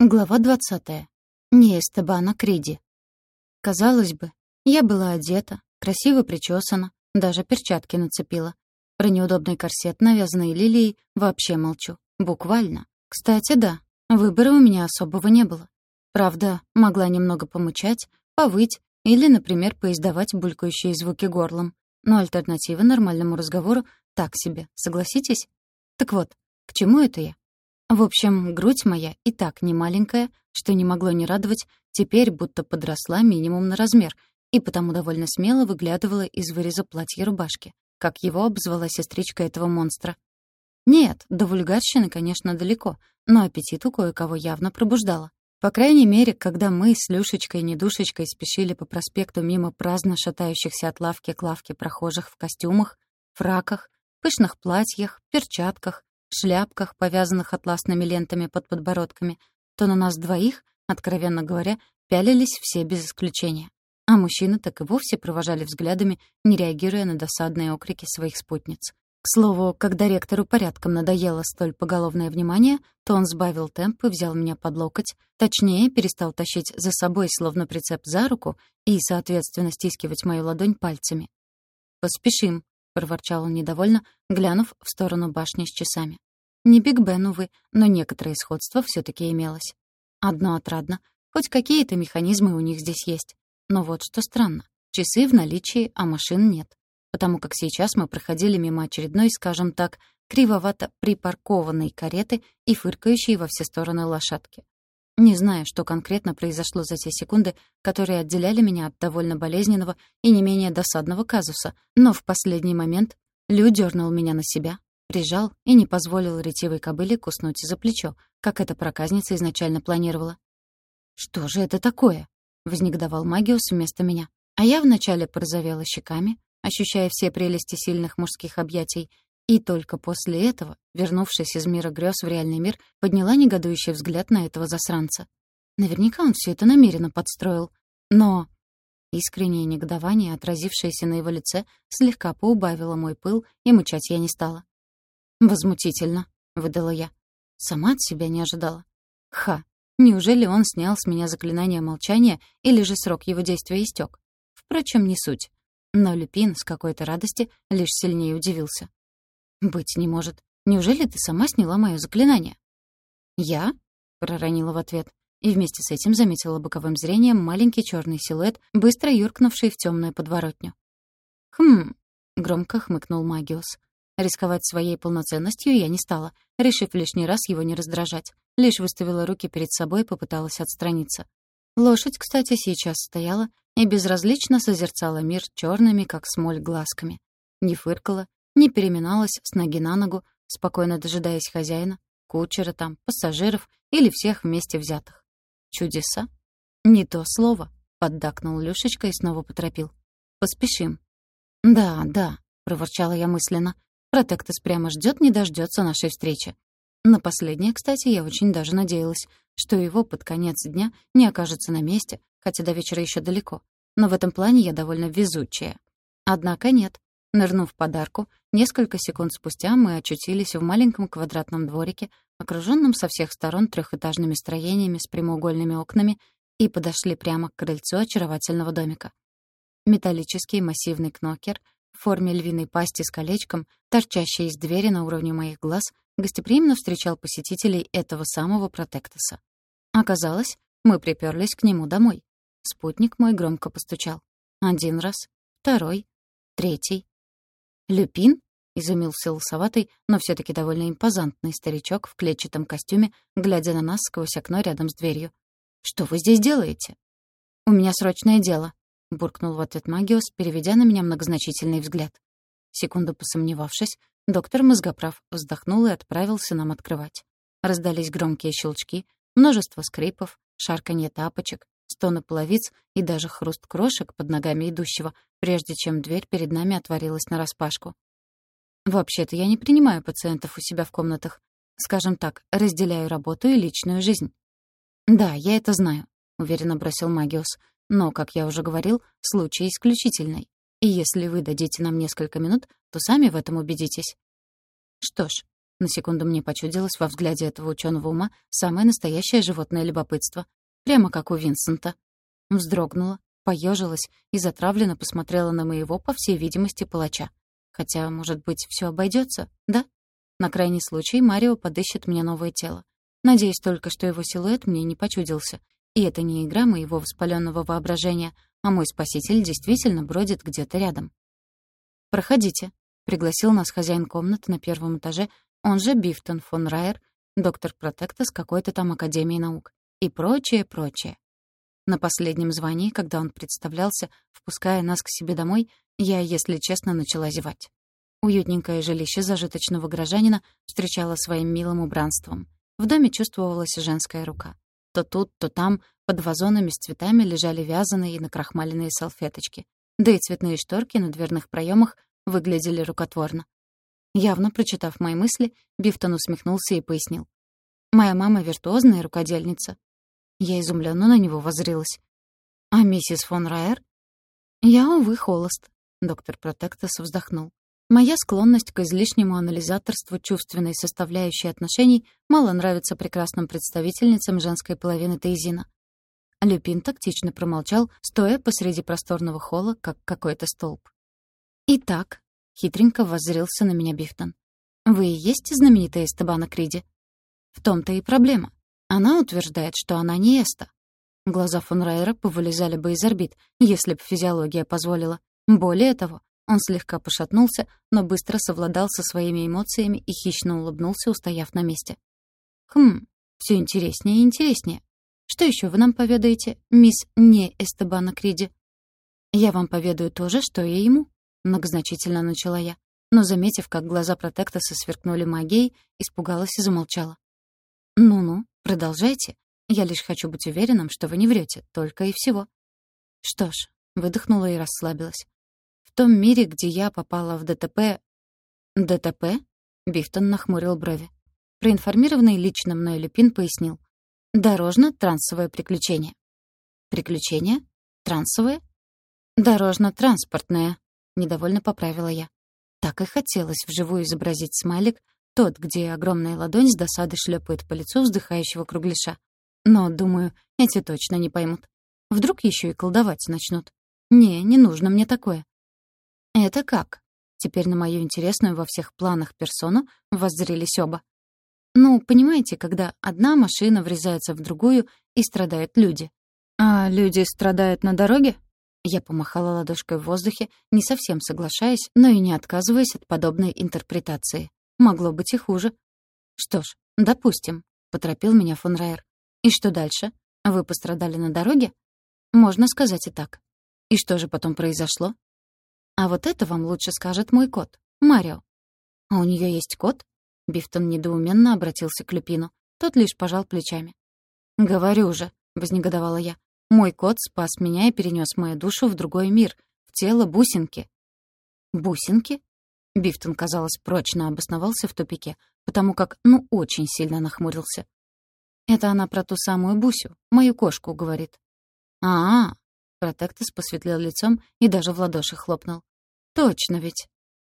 Глава 20. Не Эстебана Криди. Казалось бы, я была одета, красиво причесана, даже перчатки нацепила. Про неудобный корсет, навязанный лилией, вообще молчу. Буквально. Кстати, да, выбора у меня особого не было. Правда, могла немного помучать, повыть или, например, поиздавать булькающие звуки горлом. Но альтернатива нормальному разговору так себе, согласитесь? Так вот, к чему это я? В общем, грудь моя и так не маленькая, что не могло не радовать, теперь будто подросла минимум на размер, и потому довольно смело выглядывала из выреза платья рубашки, как его обзвала сестричка этого монстра. Нет, до вульгарщины, конечно, далеко, но аппетит у кое-кого явно пробуждала. По крайней мере, когда мы с Люшечкой и Недушечкой спешили по проспекту мимо праздно шатающихся от лавки к лавке прохожих в костюмах, фраках, пышных платьях, перчатках, шляпках, повязанных атласными лентами под подбородками, то на нас двоих, откровенно говоря, пялились все без исключения. А мужчины так и вовсе провожали взглядами, не реагируя на досадные окрики своих спутниц. К слову, когда ректору порядком надоело столь поголовное внимание, то он сбавил темп и взял меня под локоть, точнее, перестал тащить за собой словно прицеп за руку и, соответственно, стискивать мою ладонь пальцами. «Поспешим», — проворчал он недовольно, глянув в сторону башни с часами. Не Биг Бен, увы, но некоторое сходство все таки имелось. Одно отрадно. Хоть какие-то механизмы у них здесь есть. Но вот что странно. Часы в наличии, а машин нет. Потому как сейчас мы проходили мимо очередной, скажем так, кривовато припаркованной кареты и фыркающей во все стороны лошадки. Не знаю, что конкретно произошло за те секунды, которые отделяли меня от довольно болезненного и не менее досадного казуса, но в последний момент Лю дернул меня на себя, прижал и не позволил ретивой кобыле куснуть за плечо, как эта проказница изначально планировала. «Что же это такое?» — вознегодовал Магиус вместо меня. А я вначале порозовела щеками, ощущая все прелести сильных мужских объятий, и только после этого, вернувшись из мира грез в реальный мир, подняла негодующий взгляд на этого засранца. Наверняка он все это намеренно подстроил. Но искреннее негодование, отразившееся на его лице, слегка поубавило мой пыл, и мучать я не стала. «Возмутительно», — выдала я. Сама от себя не ожидала. Ха, неужели он снял с меня заклинание молчания или же срок его действия истек? Впрочем, не суть. Но Люпин с какой-то радости лишь сильнее удивился. «Быть не может. Неужели ты сама сняла мое заклинание?» «Я?» — проронила в ответ, и вместе с этим заметила боковым зрением маленький черный силуэт, быстро юркнувший в темную подворотню. «Хм...» — громко хмыкнул Магиус. Рисковать своей полноценностью я не стала, решив лишний раз его не раздражать. Лишь выставила руки перед собой и попыталась отстраниться. Лошадь, кстати, сейчас стояла и безразлично созерцала мир черными, как смоль, глазками. Не фыркала, не переминалась с ноги на ногу, спокойно дожидаясь хозяина, кучера там, пассажиров или всех вместе взятых. Чудеса? Не то слово, поддакнул Люшечка и снова поторопил. Поспешим. Да, да, проворчала я мысленно. Протектус прямо ждет, не дождется нашей встречи. На последнее, кстати, я очень даже надеялась, что его под конец дня не окажется на месте, хотя до вечера еще далеко. Но в этом плане я довольно везучая. Однако нет. Нырнув подарку, несколько секунд спустя мы очутились в маленьком квадратном дворике, окруженном со всех сторон трехэтажными строениями с прямоугольными окнами, и подошли прямо к крыльцу очаровательного домика. Металлический массивный кнокер — в форме львиной пасти с колечком, торчащей из двери на уровне моих глаз, гостеприимно встречал посетителей этого самого протектоса. Оказалось, мы приперлись к нему домой. Спутник мой громко постучал. Один раз, второй, третий. «Люпин?» — изумился лысоватый, но все таки довольно импозантный старичок в клетчатом костюме, глядя на нас сквозь окно рядом с дверью. «Что вы здесь делаете?» «У меня срочное дело», — буркнул в ответ Магиус, переведя на меня многозначительный взгляд. Секунду посомневавшись, доктор Мозгоправ вздохнул и отправился нам открывать. Раздались громкие щелчки, множество скрипов, шарканье тапочек, стоны половиц и даже хруст крошек под ногами идущего, прежде чем дверь перед нами отворилась нараспашку. «Вообще-то я не принимаю пациентов у себя в комнатах. Скажем так, разделяю работу и личную жизнь». «Да, я это знаю», — уверенно бросил Магиус. Но, как я уже говорил, случай исключительный. И если вы дадите нам несколько минут, то сами в этом убедитесь. Что ж, На секунду мне почудилось во взгляде этого ученого ума самое настоящее животное любопытство. Прямо как у Винсента. Вздрогнула, поежилась и затравленно посмотрела на моего, по всей видимости, палача. Хотя, может быть, все обойдется, да? На крайний случай Марио подыщет мне новое тело. Надеюсь только, что его силуэт мне не почудился. И это не игра моего воспаленного воображения, а мой спаситель действительно бродит где-то рядом. «Проходите», — пригласил нас хозяин комнаты на первом этаже, он же Бифтон фон Райер, доктор протекта с какой-то там Академией наук. И прочее, прочее. На последнем звании, когда он представлялся, впуская нас к себе домой, я, если честно, начала зевать. Уютненькое жилище зажиточного горожанина встречало своим милым убранством. В доме чувствовалась женская рука. То тут, то там под вазонами с цветами лежали вязаные и накрахмаленные салфеточки. Да и цветные шторки на дверных проемах выглядели рукотворно. Явно прочитав мои мысли, Бифтон усмехнулся и пояснил. «Моя мама виртуозная рукодельница». Я изумленно на него воззрилась. «А миссис фон Райер?» «Я, увы, холост», — доктор Протектос вздохнул. Моя склонность к излишнему анализаторству чувственной составляющей отношений мало нравится прекрасным представительницам женской половины Тейзина. Люпин тактично промолчал, стоя посреди просторного холла, как какой-то столб. «Итак», — хитренько воззрился на меня Бифтон, «вы и есть знаменитая Эстебана Криди?» «В том-то и проблема. Она утверждает, что она не Эста». Глаза фон Райера повылезали бы из орбит, если б физиология позволила. Более того, он слегка пошатнулся, но быстро совладал со своими эмоциями и хищно улыбнулся, устояв на месте. «Хм, все интереснее и интереснее. Что еще вы нам поведаете, мисс не Эстебана Криди?» «Я вам поведаю то же, что и ему», — многозначительно начала я. Но, заметив, как глаза протектоса сверкнули магией, испугалась и замолчала. «Ну-ну, продолжайте. Я лишь хочу быть уверенным, что вы не врете, только и всего». Что ж, выдохнула и расслабилась том мире, где я попала в ДТП... ДТП? Бифтон нахмурил брови. Проинформированный лично мной Люпин пояснил. Дорожно-трансовое приключение. Приключение? Трансовое? Дорожно-транспортное, недовольно поправила я. Так и хотелось вживую изобразить смайлик, тот, где огромная ладонь с досады шлепает по лицу вздыхающего кругляша. Но, думаю, эти точно не поймут. Вдруг еще и колдовать начнут. Не, не нужно мне такое. «Это как?» Теперь на мою интересную во всех планах персону воззрелись оба. Ну, понимаете, когда одна машина врезается в другую, и страдают люди. А люди страдают на дороге? Я помахала ладошкой в воздухе, не совсем соглашаясь, но и не отказываясь от подобной интерпретации. Могло быть и хуже. Что ж, допустим, — поторопил меня фон Райер. И что дальше? Вы пострадали на дороге? Можно сказать и так. И что же потом произошло? А вот это вам лучше скажет мой кот, Марио. А у нее есть кот? Бифтон недоуменно обратился к Люпину. Тот лишь пожал плечами. «Говорю же», — вознегодовала я. «Мой кот спас меня и перенес мою душу в другой мир, в тело бусинки». «Бусинки?» Бифтон, казалось, прочно обосновался в тупике, потому как, ну, очень сильно нахмурился. «Это она про ту самую Бусю, мою кошку, — говорит». «А-а!» — Протектус посветлел лицом и даже в ладоши хлопнул. Точно ведь.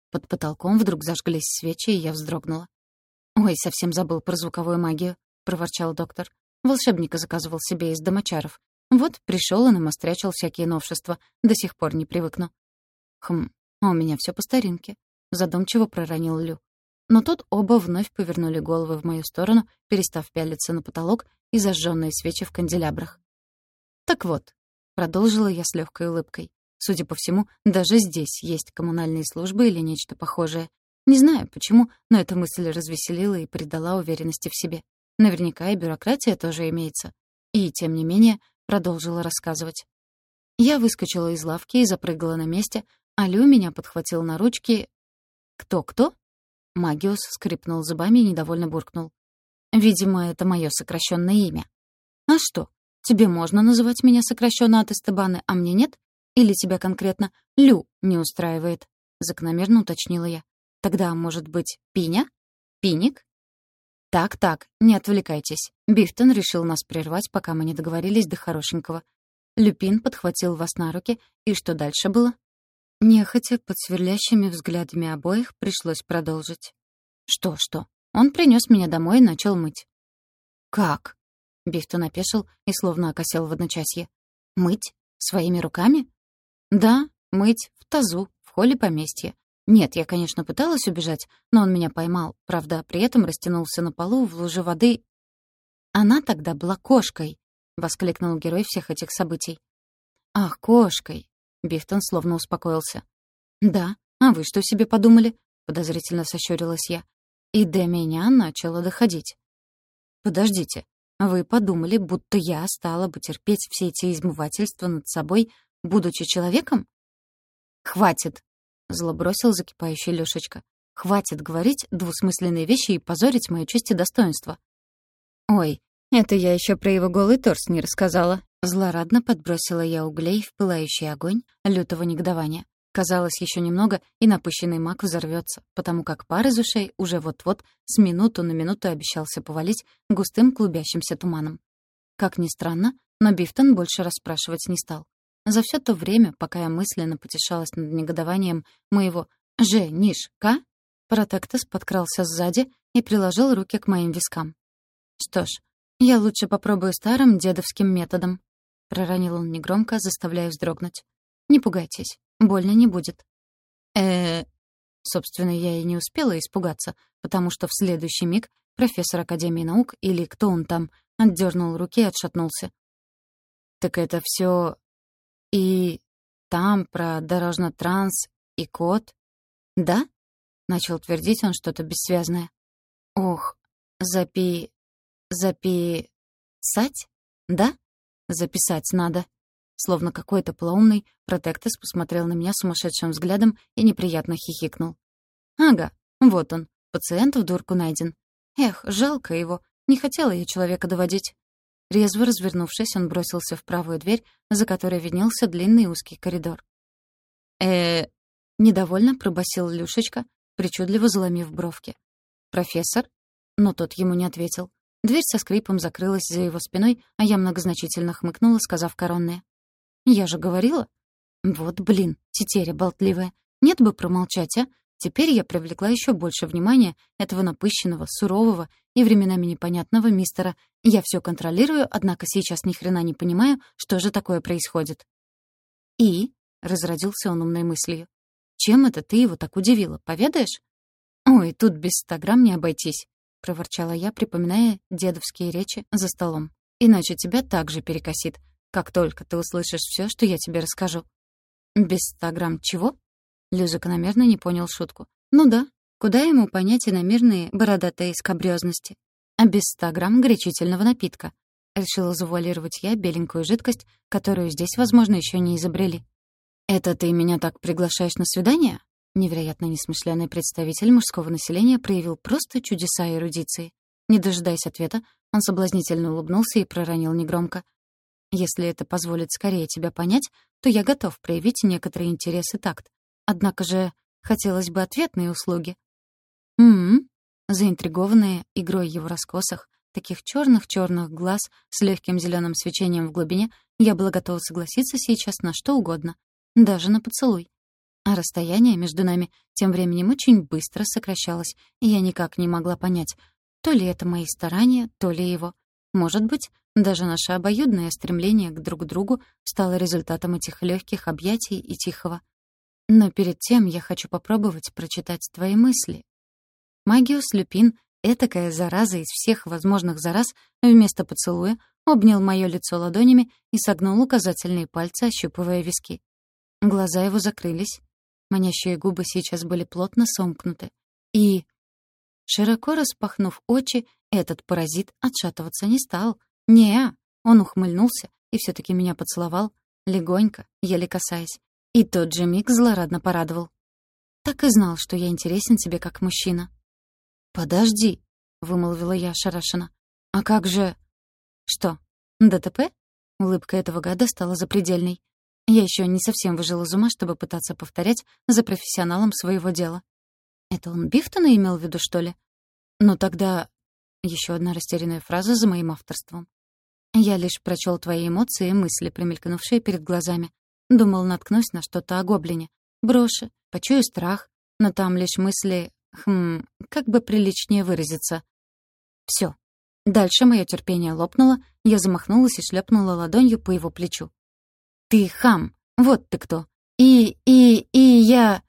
Под потолком вдруг зажглись свечи, и я вздрогнула. «Ой, совсем забыл про звуковую магию», — проворчал доктор. «Волшебника заказывал себе из домочаров. Вот пришел и намострячил всякие новшества. До сих пор не привыкну». «Хм, а у меня все по старинке», — задумчиво проронил Лю. Но тут оба вновь повернули головы в мою сторону, перестав пялиться на потолок и зажженные свечи в канделябрах. «Так вот», — продолжила я с легкой улыбкой, Судя по всему, даже здесь есть коммунальные службы или нечто похожее. Не знаю, почему, но эта мысль развеселила и придала уверенности в себе. Наверняка и бюрократия тоже имеется. И, тем не менее, продолжила рассказывать. Я выскочила из лавки и запрыгала на месте, а Лю меня подхватил на ручки. «Кто-кто?» Магиус скрипнул зубами и недовольно буркнул. «Видимо, это мое сокращенное имя». «А что, тебе можно называть меня сокращенно от Эстебаны, а мне нет? Или тебя конкретно Лю не устраивает?» — закономерно уточнила я. «Тогда, может быть, Пиня? Пиник?» «Так-так, не отвлекайтесь. Бифтон решил нас прервать, пока мы не договорились до хорошенького. Люпин подхватил вас на руки, и что дальше было?» Нехотя, под сверлящими взглядами обоих, пришлось продолжить. «Что, что? Он принес меня домой и начал мыть. «Как?» — Бифтон опешил и словно окосел в одночасье. «Мыть? Своими руками?» «Да, мыть, в тазу, в холле поместья. Нет, я, конечно, пыталась убежать, но он меня поймал. Правда, при этом растянулся на полу в луже воды. Она тогда была кошкой, воскликнул герой всех этих событий. Ах, кошкой. Бифтон словно успокоился. Да, а вы что себе подумали? подозрительно сощурилась я. И до меня начало доходить. Подождите, вы подумали, будто я стала бы терпеть все эти измывательства над собой, будучи человеком? Хватит, Зло бросил закипающий Лёшечка. «Хватит говорить двусмысленные вещи и позорить мою честь и достоинство». «Ой, это я еще про его голый торс не рассказала». Злорадно подбросила я углей в пылающий огонь лютого негодования. Казалось, еще немного, и напыщенный маг взорвется, потому как пар из ушей уже вот-вот с минуту на минуту обещался повалить густым клубящимся туманом. Как ни странно, но Бифтон больше расспрашивать не стал. За все то время, пока я мысленно потешалась над негодованием моего «женишка», Протектос подкрался сзади и приложил руки к моим вискам. «Что ж, я лучше попробую старым дедовским методом», — проронил он негромко, заставляя вздрогнуть. «Не пугайтесь, больно не будет». э Собственно, я и не успела испугаться, потому что в следующий миг профессор Академии наук, или кто он там, отдернул руки и отшатнулся. «Так это все и там про дорожно-транс и код. Да? Начал твердить он что-то бессвязное. Ох, запи... записать? Да? Записать надо. Словно какой-то полоумный, Протектес посмотрел на меня сумасшедшим взглядом и неприятно хихикнул. «Ага, вот он, пациент в дурку найден. Эх, жалко его, не хотела я человека доводить». Резво развернувшись, он бросился в правую дверь, за которой виднелся длинный узкий коридор. э недовольно пробасил Люшечка, причудливо заломив бровки. «Профессор?» Но тот ему не ответил. Дверь со скрипом закрылась за его спиной, а я многозначительно хмыкнула, сказав коронное. «Я же говорила?» «Вот, блин, тетеря болтливая. Нет бы промолчать, а? Теперь я привлекла еще больше внимания этого напыщенного, сурового и временами непонятного мистера. Я все контролирую, однако сейчас ни хрена не понимаю, что же такое происходит. «И?» — разродился он умной мыслью. «Чем это ты его так удивила? Поведаешь?» «Ой, тут без ста грамм не обойтись», — проворчала я, припоминая дедовские речи за столом. «Иначе тебя так же перекосит, как только ты услышишь все, что я тебе расскажу». «Без ста грамм чего?» Лю закономерно не понял шутку. «Ну да, куда ему понять иномирные бородатые скабрёзности? А без ста грамм горячительного напитка?» Решила завуалировать я беленькую жидкость, которую здесь, возможно, еще не изобрели. «Это ты меня так приглашаешь на свидание?» Невероятно несмышленый представитель мужского населения проявил просто чудеса эрудиции. Не дожидаясь ответа, он соблазнительно улыбнулся и проронил негромко. «Если это позволит скорее тебя понять, то я готов проявить некоторый интерес и такт. Однако же хотелось бы ответные услуги. М-м, заинтригованная игрой его раскосах, таких черных-черных глаз с легким зеленым свечением в глубине, я была готова согласиться сейчас на что угодно, даже на поцелуй. А расстояние между нами тем временем очень быстро сокращалось, и я никак не могла понять, то ли это мои старания, то ли его. Может быть, даже наше обоюдное стремление к друг другу стало результатом этих легких объятий и тихого но перед тем я хочу попробовать прочитать твои мысли. Магиус Люпин, этакая зараза из всех возможных зараз, вместо поцелуя обнял моё лицо ладонями и согнул указательные пальцы, ощупывая виски. Глаза его закрылись. Манящие губы сейчас были плотно сомкнуты. И, широко распахнув очи, этот паразит отшатываться не стал. не он ухмыльнулся и всё таки меня поцеловал, легонько, еле касаясь. И тот же миг злорадно порадовал. Так и знал, что я интересен тебе как мужчина. «Подожди», — вымолвила я ошарашенно. «А как же...» «Что, ДТП?» Улыбка этого гада стала запредельной. Я еще не совсем выжила из ума, чтобы пытаться повторять за профессионалом своего дела. Это он Бифтона имел в виду, что ли? Ну тогда... Еще одна растерянная фраза за моим авторством. Я лишь прочел твои эмоции и мысли, промелькнувшие перед глазами. Думал, наткнусь на что-то о гоблине. Брошу, почую страх, но там лишь мысли Хм, как бы приличнее выразиться. Все. Дальше мое терпение лопнуло, я замахнулась и шлепнула ладонью по его плечу. «Ты хам! Вот ты кто! И... и... и я...»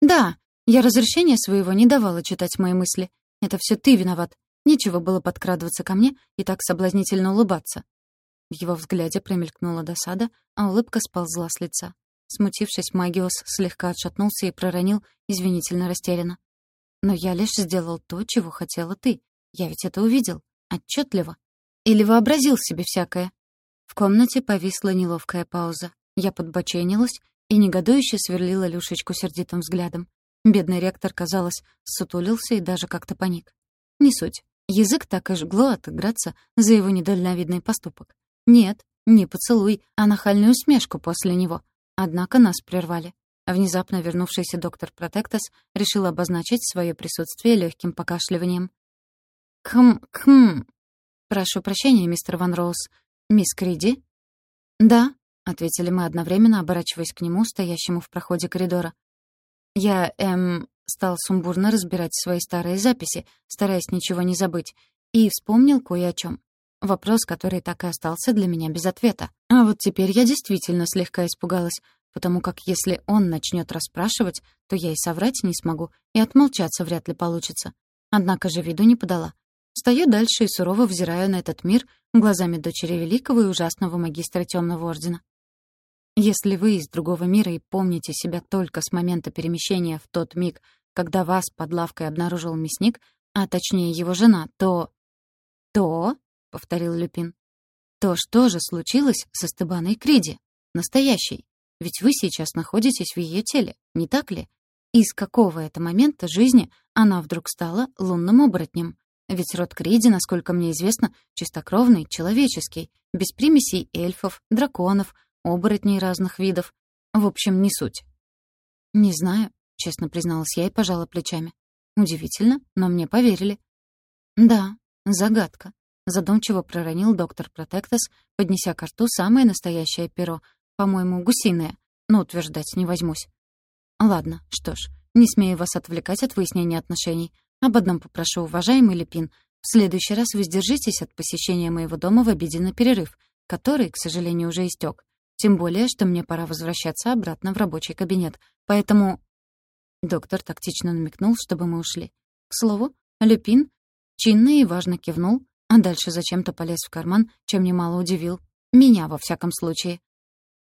«Да, я разрешения своего не давала читать мои мысли. Это все ты виноват. Нечего было подкрадываться ко мне и так соблазнительно улыбаться». В его взгляде промелькнула досада, а улыбка сползла с лица. Смутившись, Магиос слегка отшатнулся и проронил, извинительно растерянно. «Но я лишь сделал то, чего хотела ты. Я ведь это увидел. Отчетливо. Или вообразил себе всякое». В комнате повисла неловкая пауза. Я подбоченилась и негодующе сверлила Люшечку сердитым взглядом. Бедный ректор, казалось, сутулился и даже как-то паник. Не суть. Язык так и жгло отыграться за его недальновидный поступок. Нет, не поцелуй, а нахальную усмешку после него. Однако нас прервали. Внезапно вернувшийся доктор Протектас решил обозначить свое присутствие легким покашливанием. «Хм, хм. Прошу прощения, мистер Ван Роуз. Мисс Криди?» «Да», — ответили мы одновременно, оборачиваясь к нему, стоящему в проходе коридора. Я, эм, стал сумбурно разбирать свои старые записи, стараясь ничего не забыть, и вспомнил кое о чем. Вопрос, который так и остался для меня без ответа. А вот теперь я действительно слегка испугалась, потому как если он начнет расспрашивать, то я и соврать не смогу, и отмолчаться вряд ли получится. Однако же виду не подала. Стою дальше и сурово взираю на этот мир глазами дочери великого и ужасного магистра Темного Ордена. Если вы из другого мира и помните себя только с момента перемещения в тот миг, когда вас под лавкой обнаружил мясник, а точнее его жена, то... «То?» — повторил Люпин. «То что же случилось со Стебаной Криди? Настоящей? Ведь вы сейчас находитесь в ее теле, не так ли? И с какого это момента жизни она вдруг стала лунным оборотнем? Ведь род Криди, насколько мне известно, чистокровный, человеческий, без примесей эльфов, драконов, оборотней разных видов. В общем, не суть. «Не знаю», — честно призналась я и пожала плечами. Удивительно, но мне поверили. «Да, загадка», — задумчиво проронил доктор Протектас, поднеся к рту самое настоящее перо, по-моему, гусиное, но утверждать не возьмусь. «Ладно, что ж, не смею вас отвлекать от выяснения отношений. Об одном попрошу, уважаемый Лепин. В следующий раз вы сдержитесь от посещения моего дома в обеденный перерыв, который, к сожалению, уже истек. Тем более, что мне пора возвращаться обратно в рабочий кабинет. Поэтому...» Доктор тактично намекнул, чтобы мы ушли. К слову, Люпин чинно и важно кивнул, а дальше зачем-то полез в карман, чем немало удивил. Меня, во всяком случае.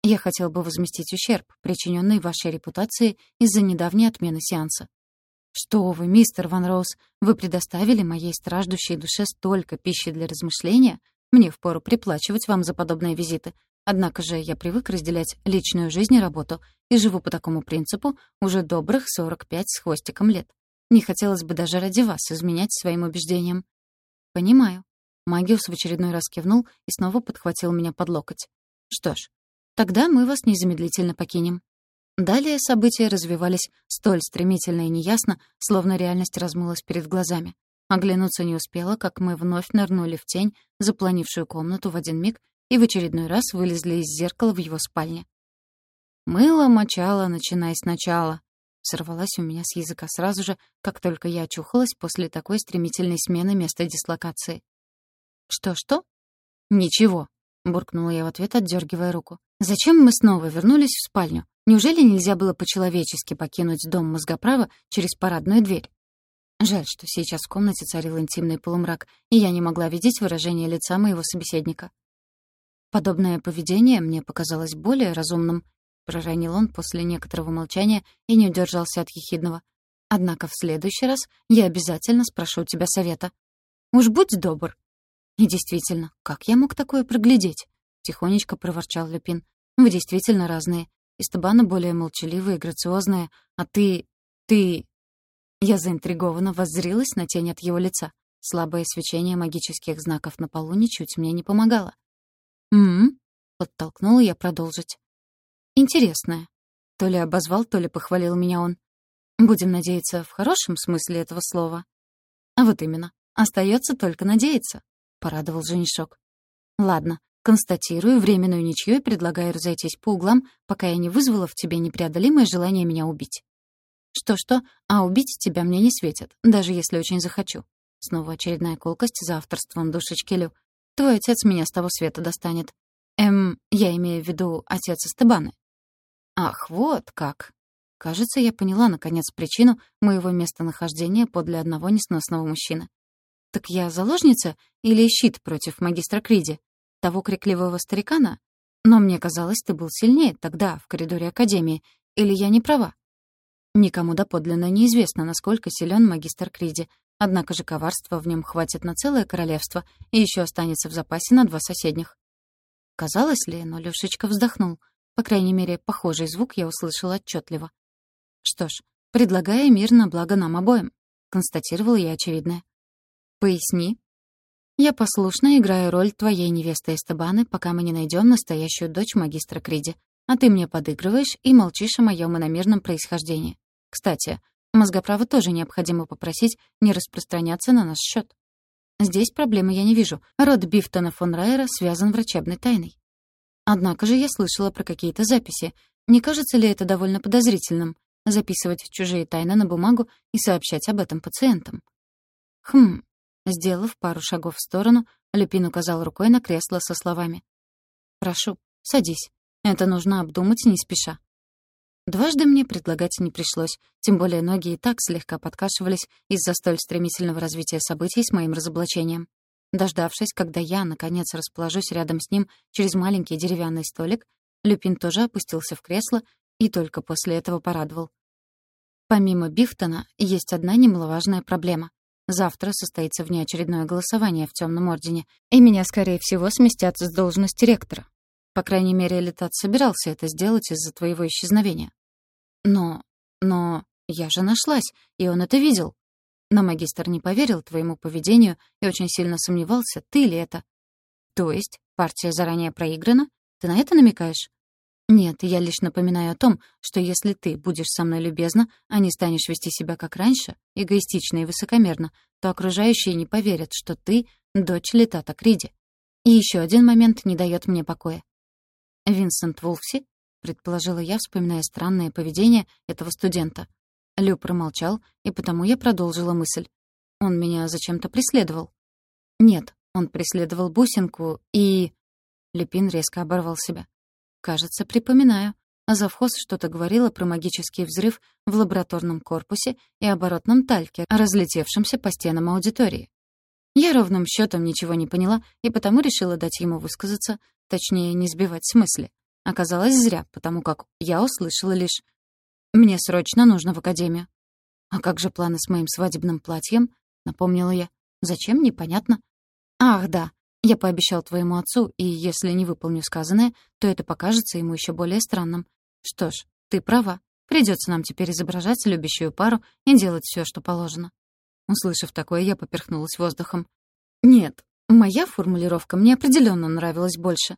Я хотел бы возместить ущерб, причиненный вашей репутации из-за недавней отмены сеанса. Что вы, мистер Ван Роуз, вы предоставили моей страждущей душе столько пищи для размышления, мне впору приплачивать вам за подобные визиты, Однако же я привык разделять личную жизнь и работу и живу по такому принципу уже добрых 45 с хвостиком лет. Не хотелось бы даже ради вас изменять своим убеждениям. Понимаю. Магиус в очередной раз кивнул и снова подхватил меня под локоть. Что ж, тогда мы вас незамедлительно покинем. Далее события развивались столь стремительно и неясно, словно реальность размылась перед глазами. Оглянуться не успела, как мы вновь нырнули в тень, запланившую комнату в один миг, и в очередной раз вылезли из зеркала в его спальне. «Мыло мочало, начиная сначала», — сорвалась у меня с языка сразу же, как только я очухалась после такой стремительной смены места дислокации. «Что-что?» «Ничего», — буркнула я в ответ, отдергивая руку. «Зачем мы снова вернулись в спальню? Неужели нельзя было по-человечески покинуть дом мозгоправа через парадную дверь?» Жаль, что сейчас в комнате царил интимный полумрак, и я не могла видеть выражение лица моего собеседника. Подобное поведение мне показалось более разумным, проронил он после некоторого молчания и не удержался от ехидного. Однако в следующий раз я обязательно спрошу тебя совета. Уж будь добр. И действительно, как я мог такое проглядеть? Тихонечко проворчал Люпин. Вы действительно разные. Истабана более молчаливая и грациозная, а ты... ты... Я заинтригованно воззрилась на тень от его лица. Слабое свечение магических знаков на полу ничуть мне не помогало. «М-м-м», подтолкнула я продолжить. «Интересное». То ли обозвал, то ли похвалил меня он. Будем надеяться, в хорошем смысле этого слова. А вот именно. Остается только надеяться, — порадовал женишок. Ладно, констатирую временную ничью и предлагаю разойтись по углам, пока я не вызвала в тебе непреодолимое желание меня убить. Что-что, а убить тебя мне не светит, даже если очень захочу. Снова очередная колкость за авторством душечки Лю. Твой отец меня с того света достанет. Эм, я имею в виду отец Эстебаны. Ах, вот как. Кажется, я поняла, наконец, причину моего местонахождения подле одного несносного мужчины. Так я заложница или щит против магистра Криди? Того крикливого старикана? Но мне казалось, ты был сильнее тогда, в коридоре Академии. Или я не права? Никому доподлинно неизвестно, насколько силен магистр Криди, однако же коварства в нем хватит на целое королевство и еще останется в запасе на два соседних. Казалось ли, но Лёшечка вздохнул. По крайней мере, похожий звук я услышала отчетливо. «Что ж, предлагая мир на благо нам обоим», — констатировала я очевидное. «Поясни». «Я послушно играю роль твоей невесты Эстебаны, пока мы не найдем настоящую дочь магистра Криди, а ты мне подыгрываешь и молчишь о моем иномерном происхождении. Кстати, мозгоправа тоже необходимо попросить не распространяться на наш счет. Здесь проблемы я не вижу. Род Бифтона фон Райера связан врачебной тайной. Однако же я слышала про какие-то записи. Не кажется ли это довольно подозрительным? записывать чужие тайны на бумагу и сообщать об этом пациентам. Хм. Сделав пару шагов в сторону, Люпин указал рукой на кресло со словами. «Прошу, садись. Это нужно обдумать не спеша». Дважды мне предлагать не пришлось, тем более ноги и так слегка подкашивались из-за столь стремительного развития событий с моим разоблачением. Дождавшись, когда я, наконец, расположусь рядом с ним через маленький деревянный столик, Люпин тоже опустился в кресло и только после этого порадовал. Помимо Бифтона, есть одна немаловажная проблема. Завтра состоится внеочередное голосование в Темном Ордене, и меня, скорее всего, сместят с должности ректора. По крайней мере, Летат собирался это сделать из-за твоего исчезновения. Но... но... я же нашлась, и он это видел. Но магистр не поверил твоему поведению и очень сильно сомневался, ты ли это. То есть партия заранее проиграна? Ты на это намекаешь? Нет, я лишь напоминаю о том, что если ты будешь со мной любезна, а не станешь вести себя как раньше, эгоистично и высокомерно, то окружающие не поверят, что ты — дочь Летата Криди. И еще один момент не дает мне покоя. «Винсент Вулфси?» — предположила я, вспоминая странное поведение этого студента. Лю промолчал, и потому я продолжила мысль. Он меня зачем-то преследовал. Нет, он преследовал бусинку и... Люпин резко оборвал себя. Кажется, припоминаю. Завхоз что-то говорила про магический взрыв в лабораторном корпусе и оборотном тальке, разлетевшемся по стенам аудитории. Я ровным счетом ничего не поняла и потому решила дать ему высказаться, точнее, не сбивать с мысли. Оказалось, зря, потому как я услышала лишь «Мне срочно нужно в академию». «А как же планы с моим свадебным платьем?» — напомнила я. «Зачем? Непонятно». «Ах, да, я пообещал твоему отцу, и если не выполню сказанное, то это покажется ему еще более странным. Что ж, ты права. Придется нам теперь изображать любящую пару и делать все, что положено. Услышав такое, я поперхнулась воздухом. Нет, моя формулировка мне определенно нравилась больше.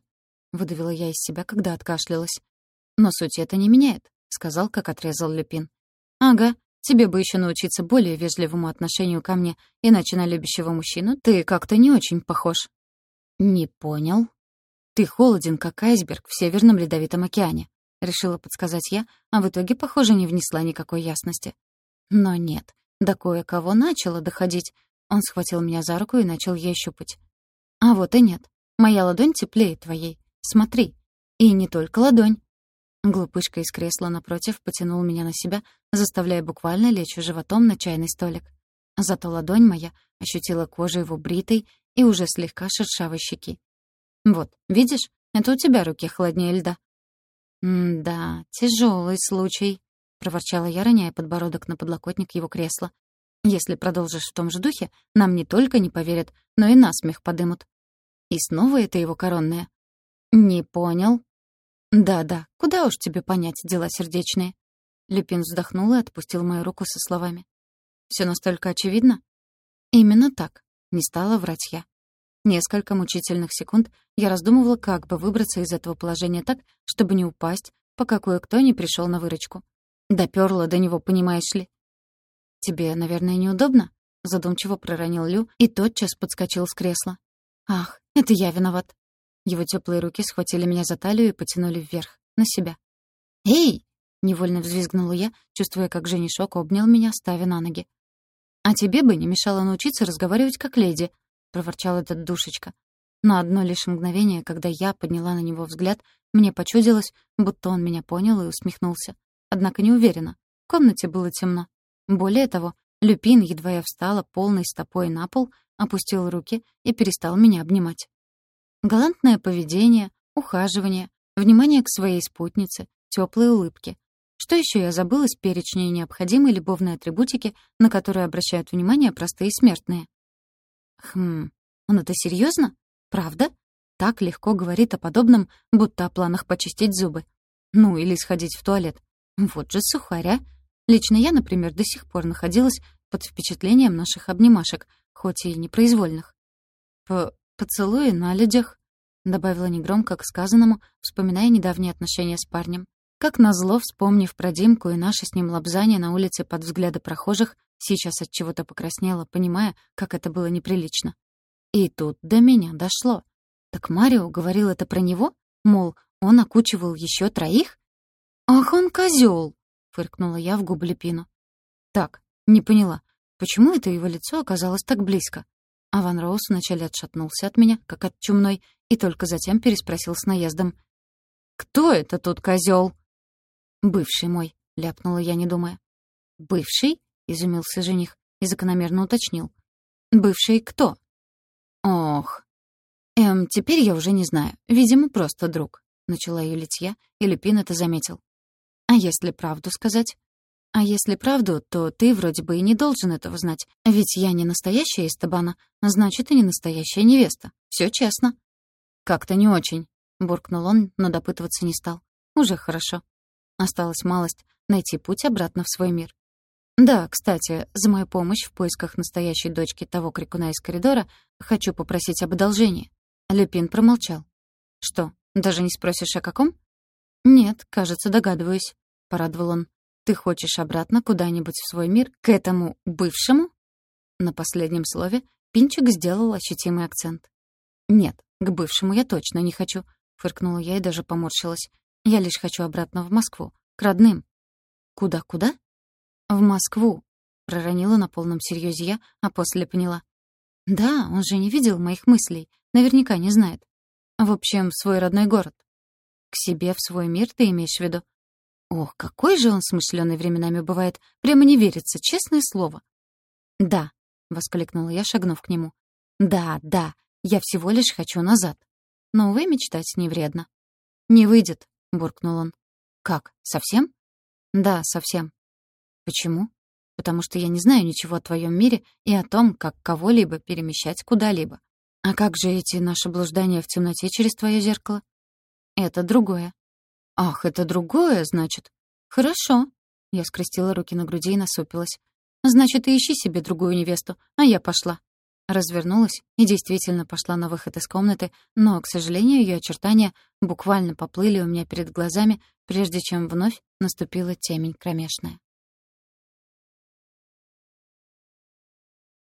Выдавила я из себя, когда откашлялась. Но суть это не меняет, сказал, как отрезал Люпин. Ага, тебе бы еще научиться более вежливому отношению ко мне, иначе на любящего мужчину ты как-то не очень похож. «Не понял». «Ты холоден, как айсберг в Северном Ледовитом океане», — решила подсказать я, а в итоге, похоже, не внесла никакой ясности. Но нет, до кое-кого начало доходить. Он схватил меня за руку и начал ей щупать. «А вот и нет. Моя ладонь теплее твоей. Смотри. И не только ладонь». Глупышка из кресла напротив потянул меня на себя, заставляя буквально лечь животом на чайный столик. Зато ладонь моя ощутила кожу его бритой и уже слегка шершавой щеки. «Вот, видишь, это у тебя руки холоднее льда». «М-да, тяжелый случай», — проворчала я, роняя подбородок на подлокотник его кресла. «Если продолжишь в том же духе, нам не только не поверят, но и насмех подымут». И снова это его коронное. «Не понял». «Да-да, куда уж тебе понять дела сердечные?» Люпин вздохнул и отпустил мою руку со словами. «Все настолько очевидно?» «Именно так. Не стала врать я. Несколько мучительных секунд я раздумывала, как бы выбраться из этого положения так, чтобы не упасть, пока кое-кто не пришел на выручку. Допёрла до него, понимаешь ли. «Тебе, наверное, неудобно?» — задумчиво проронил Лю и тотчас подскочил с кресла. «Ах, это я виноват». Его теплые руки схватили меня за талию и потянули вверх, на себя. «Эй!» Невольно взвизгнула я, чувствуя, как женишок обнял меня, ставя на ноги. «А тебе бы не мешало научиться разговаривать как леди», — проворчал этот душечка. На одно лишь мгновение, когда я подняла на него взгляд, мне почудилось, будто он меня понял и усмехнулся. Однако не уверена. В комнате было темно. Более того, Люпин, едва я встала полной стопой на пол, опустил руки и перестал меня обнимать. Галантное поведение, ухаживание, внимание к своей спутнице, теплые улыбки. Что еще я забыла с перечня необходимой любовной атрибутики, на которые обращают внимание простые смертные? Хм, он это серьезно? Правда? Так легко говорит о подобном, будто о планах почистить зубы. Ну, или сходить в туалет. Вот же сухаря. Лично я, например, до сих пор находилась под впечатлением наших обнимашек, хоть и непроизвольных. П «Поцелуи на людях», — добавила негромко к сказанному, вспоминая недавние отношения с парнем. Как назло, вспомнив про Димку и наше с ним лобзание на улице под взгляды прохожих, сейчас от чего-то покраснела, понимая, как это было неприлично. И тут до меня дошло. Так Марио говорил это про него? Мол, он окучивал еще троих? «Ах, он козел! фыркнула я в губы Лепину. «Так, не поняла, почему это его лицо оказалось так близко?» А Ван Роуз вначале отшатнулся от меня, как от чумной, и только затем переспросил с наездом. «Кто это тут козел? «Бывший мой», — ляпнула я, не думая. «Бывший?» — изумился жених и закономерно уточнил. «Бывший кто?» «Ох». «Эм, теперь я уже не знаю. Видимо, просто друг», — начала юлить я, и Люпин это заметил. «А если правду сказать?» «А если правду, то ты вроде бы и не должен этого знать. Ведь я не настоящая Эстебана, значит, и не настоящая невеста. Все честно». «Как-то не очень», — буркнул он, но допытываться не стал. «Уже хорошо. Осталась малость — найти путь обратно в свой мир. Да, кстати, за мою помощь в поисках настоящей дочки того крикуна из коридора хочу попросить об одолжении. Люпин промолчал. Что, даже не спросишь, о каком? Нет, кажется, догадываюсь, — порадовал он. Ты хочешь обратно куда-нибудь в свой мир, к этому бывшему? На последнем слове Пинчик сделал ощутимый акцент. «Нет, к бывшему я точно не хочу», — фыркнула я и даже поморщилась. Я лишь хочу обратно в Москву, к родным. Куда-куда? В Москву, проронила на полном серьезе я, а после поняла. Да, он же не видел моих мыслей, наверняка не знает. В общем, в свой родной город. К себе в свой мир ты имеешь в виду? Ох, какой же он смышленый временами бывает, прямо не верится, честное слово. Да, воскликнула я, шагнув к нему. Да, да, я всего лишь хочу назад. Но, увы, мечтать не вредно. Не выйдет, — буркнул он. «Как, совсем?» «Да, совсем». «Почему?» «Потому что я не знаю ничего о твоем мире и о том, как кого-либо перемещать куда-либо. А как же эти наши блуждания в темноте через твое зеркало?» «Это другое». «Ах, это другое, значит?» «Хорошо». Я скрестила руки на груди и насупилась. «Значит, ты ищи себе другую невесту, а я пошла». Развернулась и действительно пошла на выход из комнаты, но, к сожалению, ее очертания буквально поплыли у меня перед глазами, прежде чем вновь наступила темень кромешная.